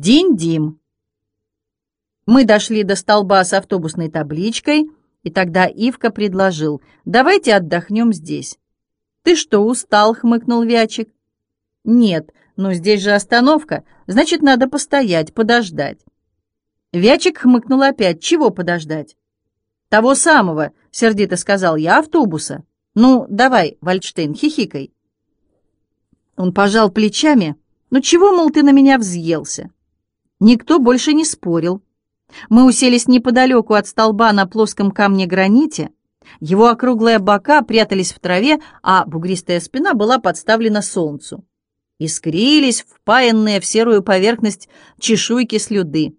Динь-дим. Мы дошли до столба с автобусной табличкой, и тогда Ивка предложил, давайте отдохнем здесь. «Ты что, устал?» — хмыкнул Вячик. «Нет, но здесь же остановка, значит, надо постоять, подождать». Вячик хмыкнул опять. «Чего подождать?» «Того самого», — сердито сказал я, — «автобуса». «Ну, давай, Вальдштейн, хихикай». Он пожал плечами. «Ну чего, мол, ты на меня взъелся?» Никто больше не спорил. Мы уселись неподалеку от столба на плоском камне-граните. Его округлые бока прятались в траве, а бугристая спина была подставлена солнцу. Искрились впаянные в серую поверхность чешуйки слюды.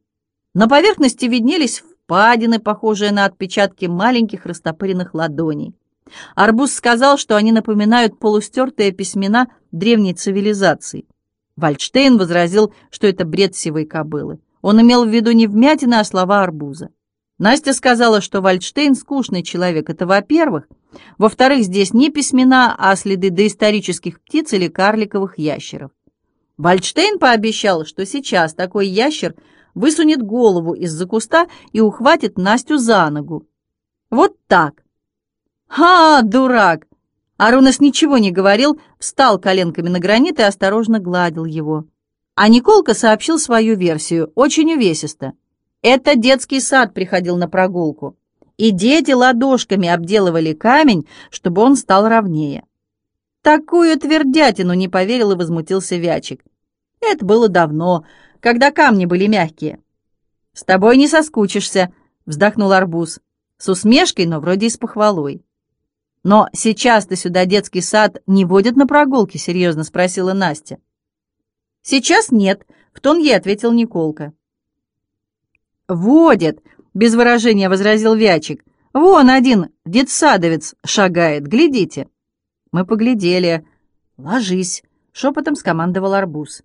На поверхности виднелись впадины, похожие на отпечатки маленьких растопыренных ладоней. Арбуз сказал, что они напоминают полустертые письмена древней цивилизации. Вальдштейн возразил, что это бред сивой кобылы. Он имел в виду не вмятины, а слова арбуза. Настя сказала, что Вальдштейн скучный человек, это во-первых. Во-вторых, здесь не письмена, а следы доисторических птиц или карликовых ящеров. Вальдштейн пообещал, что сейчас такой ящер высунет голову из-за куста и ухватит Настю за ногу. Вот так. «Ха, дурак! Арунас ничего не говорил, встал коленками на гранит и осторожно гладил его. А Николка сообщил свою версию, очень увесисто. Это детский сад приходил на прогулку, и дети ладошками обделывали камень, чтобы он стал ровнее. Такую твердятину не поверил и возмутился Вячик. Это было давно, когда камни были мягкие. «С тобой не соскучишься», — вздохнул арбуз. С усмешкой, но вроде и с похвалой. «Но сейчас-то сюда детский сад не водят на прогулки?» — серьезно спросила Настя. «Сейчас нет», — в тон ей ответил Николка. «Водят», — без выражения возразил Вячик. «Вон один детсадовец шагает, глядите». Мы поглядели. «Ложись», — шепотом скомандовал арбуз.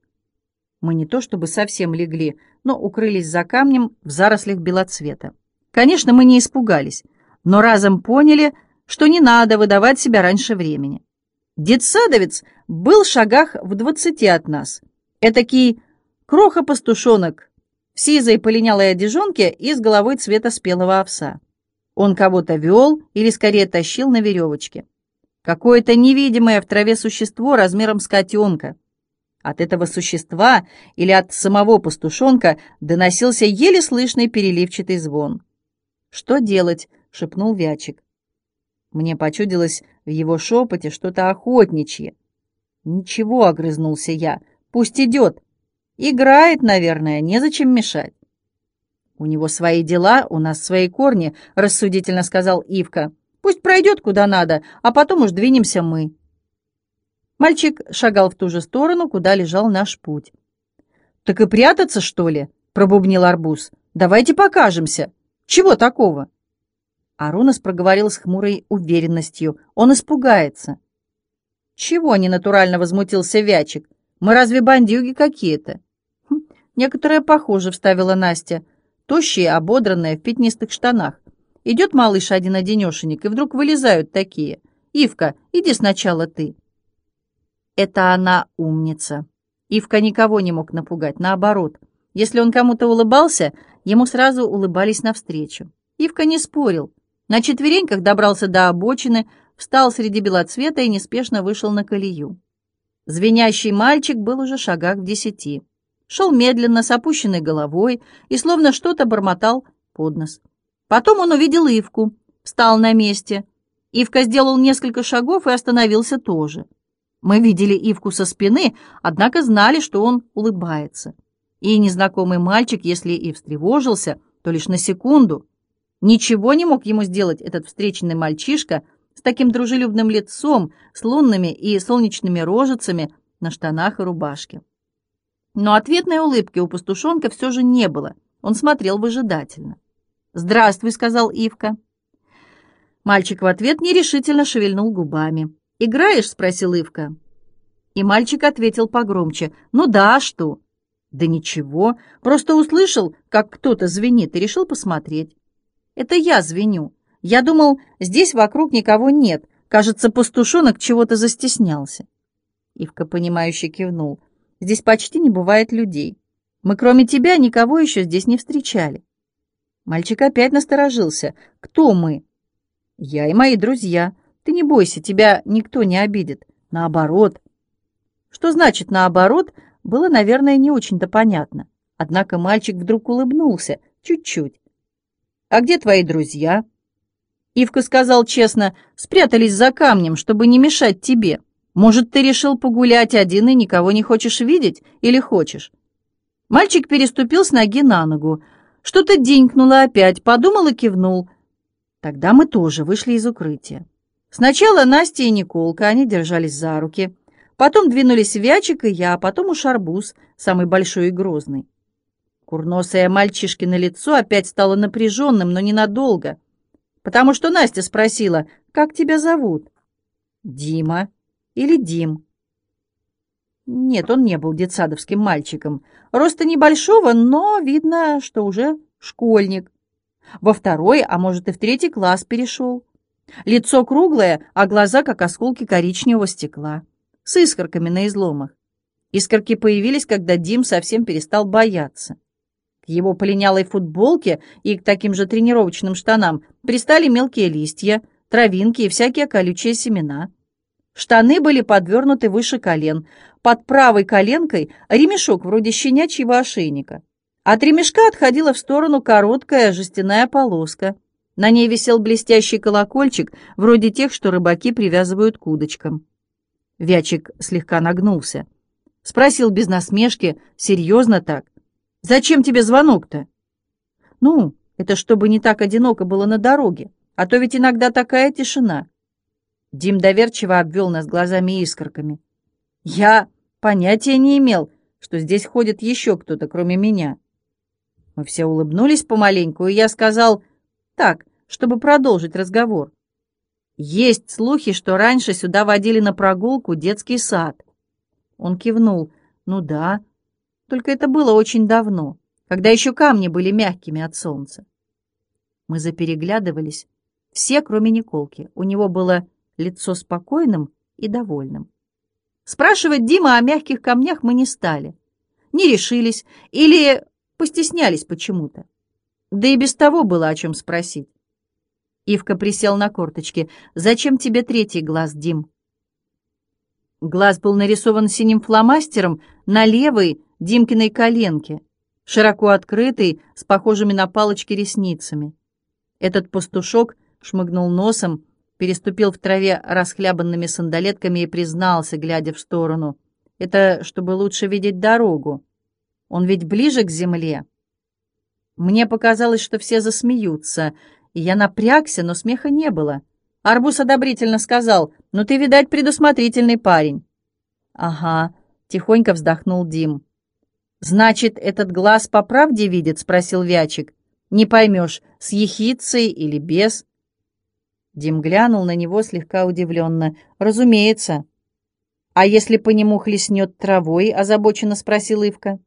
Мы не то чтобы совсем легли, но укрылись за камнем в зарослях белоцвета. Конечно, мы не испугались, но разом поняли, что не надо выдавать себя раньше времени. Детсадовец был в шагах в двадцати от нас. Этакий кроха-пастушонок в сизой полинялой одежонке и с головой цвета спелого овса. Он кого-то вел или скорее тащил на веревочке. Какое-то невидимое в траве существо размером с котенка. От этого существа или от самого пастушонка доносился еле слышный переливчатый звон. «Что делать?» — шепнул Вячик. Мне почудилось в его шепоте что-то охотничье. «Ничего», — огрызнулся я, — «пусть идет. Играет, наверное, незачем мешать». «У него свои дела, у нас свои корни», — рассудительно сказал Ивка. «Пусть пройдет куда надо, а потом уж двинемся мы». Мальчик шагал в ту же сторону, куда лежал наш путь. «Так и прятаться, что ли?» — пробубнил арбуз. «Давайте покажемся. Чего такого?» Арунас проговорил с хмурой уверенностью. Он испугается. «Чего?» — ненатурально возмутился Вячик. «Мы разве бандюги какие-то?» хм, «Некоторые похожи», — вставила Настя. Тощие, ободранные, в пятнистых штанах. Идет малыш один-одинешенек, и вдруг вылезают такие. «Ивка, иди сначала ты». Это она умница. Ивка никого не мог напугать, наоборот. Если он кому-то улыбался, ему сразу улыбались навстречу. Ивка не спорил. На четвереньках добрался до обочины, встал среди белоцвета и неспешно вышел на колею. Звенящий мальчик был уже шагах в десяти. Шел медленно, с опущенной головой и словно что-то бормотал под нос. Потом он увидел Ивку, встал на месте. Ивка сделал несколько шагов и остановился тоже. Мы видели Ивку со спины, однако знали, что он улыбается. И незнакомый мальчик, если и встревожился, то лишь на секунду — Ничего не мог ему сделать этот встреченный мальчишка с таким дружелюбным лицом, с лунными и солнечными рожицами на штанах и рубашке. Но ответной улыбки у пастушонка все же не было. Он смотрел выжидательно. «Здравствуй», — сказал Ивка. Мальчик в ответ нерешительно шевельнул губами. «Играешь?» — спросил Ивка. И мальчик ответил погромче. «Ну да, а что?» «Да ничего, просто услышал, как кто-то звенит, и решил посмотреть». Это я звеню. Я думал, здесь вокруг никого нет. Кажется, пастушонок чего-то застеснялся. Ивка, понимающе кивнул. Здесь почти не бывает людей. Мы кроме тебя никого еще здесь не встречали». Мальчик опять насторожился. «Кто мы?» «Я и мои друзья. Ты не бойся, тебя никто не обидит. Наоборот». Что значит «наоборот» было, наверное, не очень-то понятно. Однако мальчик вдруг улыбнулся, чуть-чуть. «А где твои друзья?» Ивка сказал честно, спрятались за камнем, чтобы не мешать тебе. Может, ты решил погулять один и никого не хочешь видеть? Или хочешь?» Мальчик переступил с ноги на ногу. Что-то денькнуло опять, подумал и кивнул. Тогда мы тоже вышли из укрытия. Сначала Настя и Николка, они держались за руки. Потом двинулись Вячик и я, а потом уж Арбуз, самый большой и грозный. Курносое мальчишкино лицо опять стало напряженным, но ненадолго, потому что Настя спросила, «Как тебя зовут?» «Дима или Дим?» Нет, он не был детсадовским мальчиком. Роста небольшого, но видно, что уже школьник. Во второй, а может и в третий класс перешел. Лицо круглое, а глаза как осколки коричневого стекла. С искорками на изломах. Искорки появились, когда Дим совсем перестал бояться. К его полинялой футболке и к таким же тренировочным штанам пристали мелкие листья, травинки и всякие колючие семена. Штаны были подвернуты выше колен, под правой коленкой ремешок вроде щенячьего ошейника. От ремешка отходила в сторону короткая жестяная полоска. На ней висел блестящий колокольчик, вроде тех, что рыбаки привязывают к удочкам. Вячик слегка нагнулся. Спросил без насмешки, серьезно так. «Зачем тебе звонок-то?» «Ну, это чтобы не так одиноко было на дороге, а то ведь иногда такая тишина». Дим доверчиво обвел нас глазами-искорками. «Я понятия не имел, что здесь ходит еще кто-то, кроме меня». Мы все улыбнулись помаленьку, и я сказал так, чтобы продолжить разговор. Есть слухи, что раньше сюда водили на прогулку детский сад. Он кивнул. Ну да, только это было очень давно, когда еще камни были мягкими от солнца. Мы запереглядывались, все, кроме Николки. У него было лицо спокойным и довольным. Спрашивать Дима о мягких камнях мы не стали. Не решились или постеснялись почему-то. Да и без того было о чем спросить. Ивка присел на корточки. «Зачем тебе третий глаз, Дим?» Глаз был нарисован синим фломастером на левой Димкиной коленке, широко открытый, с похожими на палочки ресницами. Этот пастушок шмыгнул носом, переступил в траве расхлябанными сандалетками и признался, глядя в сторону. Это чтобы лучше видеть дорогу. Он ведь ближе к земле. Мне показалось, что все засмеются, и я напрягся, но смеха не было. Арбуз одобрительно сказал, «Ну ты, видать, предусмотрительный парень». «Ага», — тихонько вздохнул Дим. «Значит, этот глаз по правде видит?» — спросил Вячик. «Не поймешь, с ехицей или без?» Дим глянул на него слегка удивленно. «Разумеется». «А если по нему хлестнет травой?» — озабоченно спросил Ивка.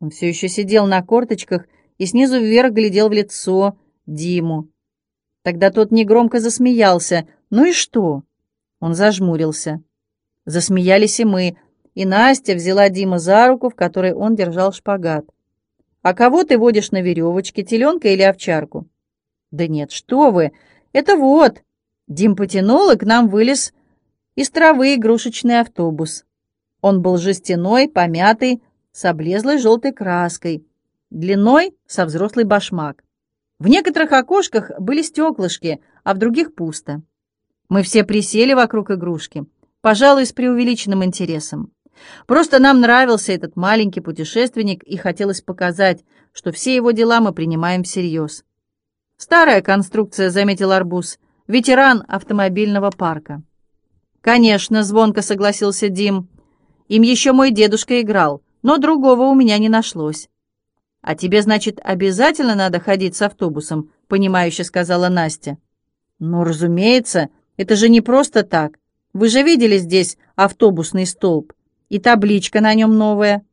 Он все еще сидел на корточках и снизу вверх глядел в лицо Диму. Тогда тот негромко засмеялся. «Ну и что?» Он зажмурился. Засмеялись и мы, и Настя взяла Дима за руку, в которой он держал шпагат. «А кого ты водишь на веревочке, теленка или овчарку?» «Да нет, что вы! Это вот!» Дим потянул, и к нам вылез из травы игрушечный автобус. Он был жестяной, помятый, с облезлой желтой краской, длиной со взрослый башмак. В некоторых окошках были стеклышки, а в других пусто. Мы все присели вокруг игрушки, пожалуй, с преувеличенным интересом. Просто нам нравился этот маленький путешественник, и хотелось показать, что все его дела мы принимаем всерьез. «Старая конструкция», — заметил Арбуз, — «ветеран автомобильного парка». «Конечно», — звонко согласился Дим. «Им еще мой дедушка играл, но другого у меня не нашлось». «А тебе, значит, обязательно надо ходить с автобусом?» — понимающе сказала Настя. «Ну, разумеется, это же не просто так. Вы же видели здесь автобусный столб и табличка на нем новая.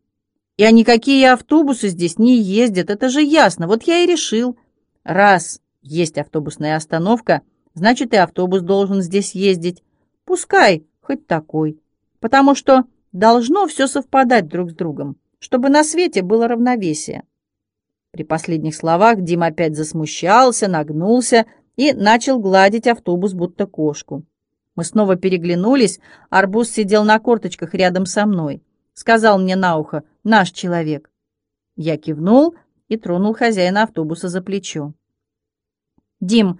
И никакие автобусы здесь не ездят, это же ясно. Вот я и решил. Раз есть автобусная остановка, значит и автобус должен здесь ездить. Пускай хоть такой, потому что должно все совпадать друг с другом чтобы на свете было равновесие. При последних словах Дим опять засмущался, нагнулся и начал гладить автобус, будто кошку. Мы снова переглянулись, арбуз сидел на корточках рядом со мной. Сказал мне на ухо «наш человек». Я кивнул и тронул хозяина автобуса за плечо. «Дим,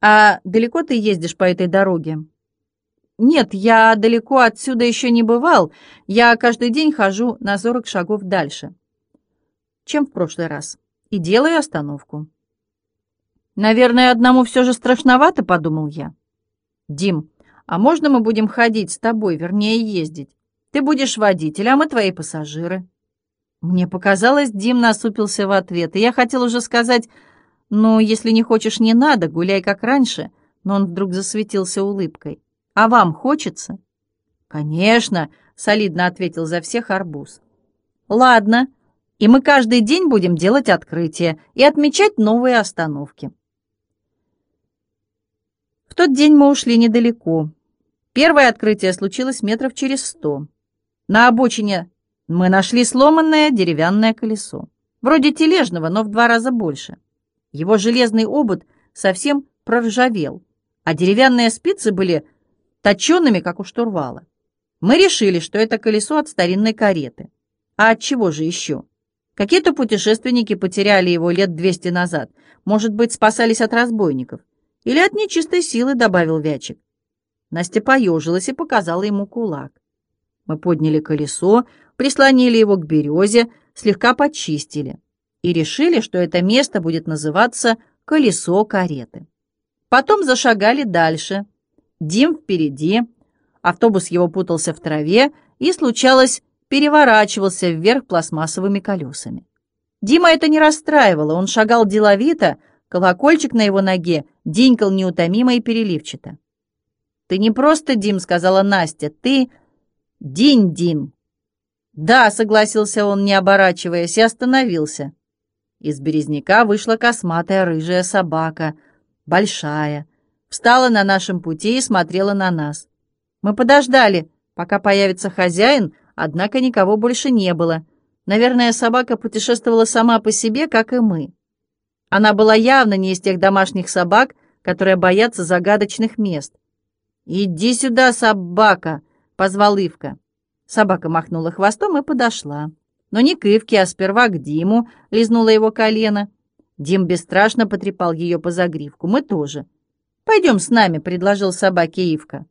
а далеко ты ездишь по этой дороге?» «Нет, я далеко отсюда еще не бывал. Я каждый день хожу на сорок шагов дальше, чем в прошлый раз, и делаю остановку». «Наверное, одному все же страшновато», — подумал я. «Дим, а можно мы будем ходить с тобой, вернее, ездить? Ты будешь водителем, а мы твои пассажиры». Мне показалось, Дим насупился в ответ, и я хотел уже сказать, «Ну, если не хочешь, не надо, гуляй как раньше», но он вдруг засветился улыбкой. «А вам хочется?» «Конечно», — солидно ответил за всех арбуз. «Ладно, и мы каждый день будем делать открытия и отмечать новые остановки». В тот день мы ушли недалеко. Первое открытие случилось метров через сто. На обочине мы нашли сломанное деревянное колесо. Вроде тележного, но в два раза больше. Его железный обод совсем проржавел, а деревянные спицы были точенными, как у штурвала. Мы решили, что это колесо от старинной кареты. А от чего же еще? Какие-то путешественники потеряли его лет двести назад. Может быть, спасались от разбойников. Или от нечистой силы, добавил Вячик. Настя поежилась и показала ему кулак. Мы подняли колесо, прислонили его к березе, слегка почистили и решили, что это место будет называться «колесо кареты». Потом зашагали дальше. Дим впереди, автобус его путался в траве и, случалось, переворачивался вверх пластмассовыми колесами. Дима это не расстраивало, он шагал деловито, колокольчик на его ноге динькал неутомимо и переливчато. «Ты не просто Дим», — сказала Настя, — «ты Динь-Дин». «Да», — согласился он, не оборачиваясь, и остановился. Из березняка вышла косматая рыжая собака, большая, встала на нашем пути и смотрела на нас. Мы подождали, пока появится хозяин, однако никого больше не было. Наверное, собака путешествовала сама по себе, как и мы. Она была явно не из тех домашних собак, которые боятся загадочных мест. «Иди сюда, собака!» — позвал Ивка. Собака махнула хвостом и подошла. Но не к Ивке, а сперва к Диму лизнула его колено. Дим бесстрашно потрепал ее по загривку. Мы тоже. «Пойдем с нами», — предложил собаке Ивка.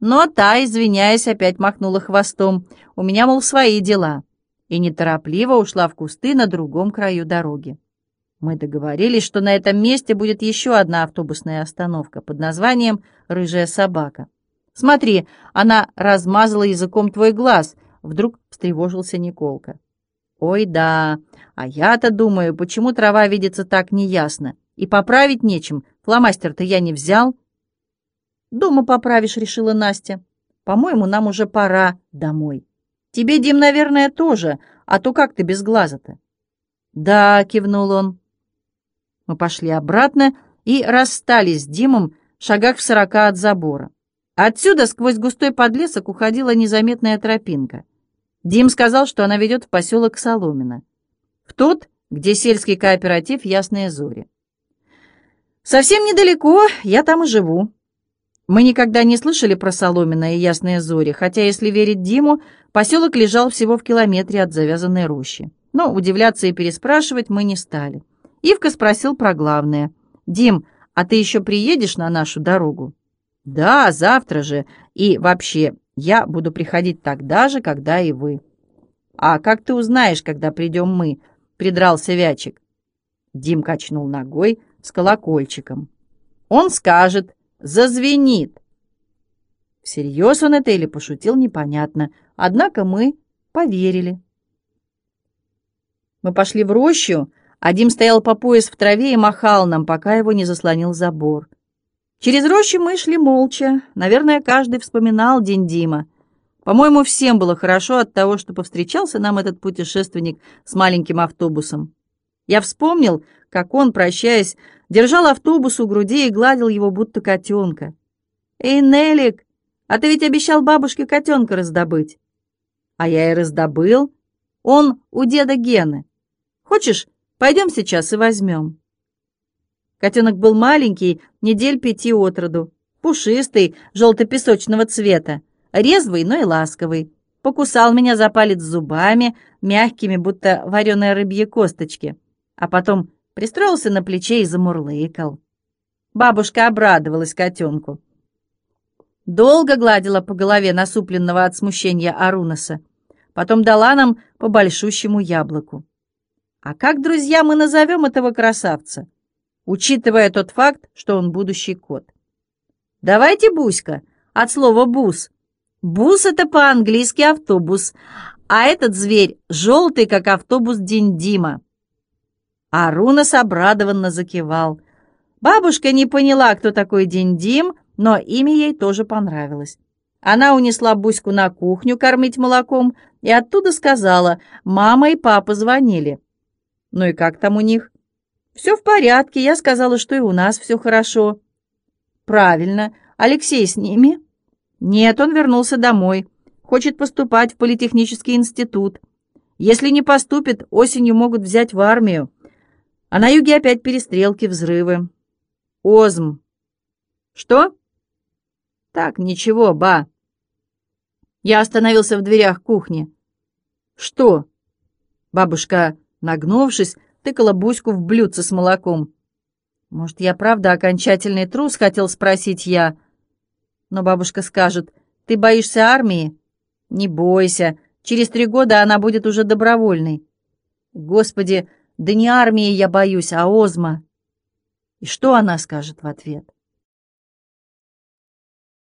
Но та, извиняясь, опять махнула хвостом. У меня, мол, свои дела. И неторопливо ушла в кусты на другом краю дороги. Мы договорились, что на этом месте будет еще одна автобусная остановка под названием «Рыжая собака». Смотри, она размазала языком твой глаз. Вдруг встревожился Николка. Ой, да, а я-то думаю, почему трава видится так неясно. И поправить нечем, фломастер-то я не взял. Дома поправишь, решила Настя. По-моему, нам уже пора домой. Тебе, Дим, наверное, тоже, а то как ты без глаза-то? Да, кивнул он. Мы пошли обратно и расстались с Димом в шагах в сорока от забора. Отсюда сквозь густой подлесок уходила незаметная тропинка. Дим сказал, что она ведет в поселок Соломина, в тот, где сельский кооператив «Ясные зори». Совсем недалеко, я там и живу. Мы никогда не слышали про Соломина и Ясные Зори, хотя, если верить Диму, поселок лежал всего в километре от завязанной рощи. Но удивляться и переспрашивать мы не стали. Ивка спросил про главное. «Дим, а ты еще приедешь на нашу дорогу?» «Да, завтра же. И вообще, я буду приходить тогда же, когда и вы». «А как ты узнаешь, когда придем мы?» — придрался Вячик. Дим качнул ногой с колокольчиком. «Он скажет, зазвенит». Всерьез он это или пошутил, непонятно. Однако мы поверили. Мы пошли в рощу, а Дим стоял по пояс в траве и махал нам, пока его не заслонил забор. Через рощу мы шли молча. Наверное, каждый вспоминал день Дима. По-моему, всем было хорошо от того, что повстречался нам этот путешественник с маленьким автобусом. Я вспомнил, как он, прощаясь, держал автобус у груди и гладил его, будто котенка. «Эй, Нелик, а ты ведь обещал бабушке котенка раздобыть». «А я и раздобыл. Он у деда Гены. Хочешь, пойдем сейчас и возьмем?» Котенок был маленький, недель пяти от роду, пушистый, желто-песочного цвета, резвый, но и ласковый. Покусал меня за палец зубами, мягкими, будто вареные рыбьи косточки, а потом пристроился на плече и замурлыкал. Бабушка обрадовалась котенку. Долго гладила по голове насупленного от смущения Арунаса, потом дала нам по большущему яблоку. А как, друзья, мы назовем этого красавца? учитывая тот факт, что он будущий кот. Давайте Буська, от слова «бус». «Бус» — это по-английски автобус, а этот зверь желтый, как автобус День-Дима. Арунас обрадованно закивал. Бабушка не поняла, кто такой День-Дим, но имя ей тоже понравилось. Она унесла Буську на кухню кормить молоком и оттуда сказала, «Мама и папа звонили». «Ну и как там у них?» «Все в порядке, я сказала, что и у нас все хорошо». «Правильно. Алексей с ними?» «Нет, он вернулся домой. Хочет поступать в политехнический институт. Если не поступит, осенью могут взять в армию. А на юге опять перестрелки, взрывы. Озм». «Что?» «Так, ничего, ба». Я остановился в дверях кухни. «Что?» Бабушка, нагнувшись, тыкала Буську в блюдце с молоком. «Может, я правда окончательный трус?» — хотел спросить я. Но бабушка скажет, «Ты боишься армии?» «Не бойся, через три года она будет уже добровольной». «Господи, да не армии я боюсь, а Озма». И что она скажет в ответ?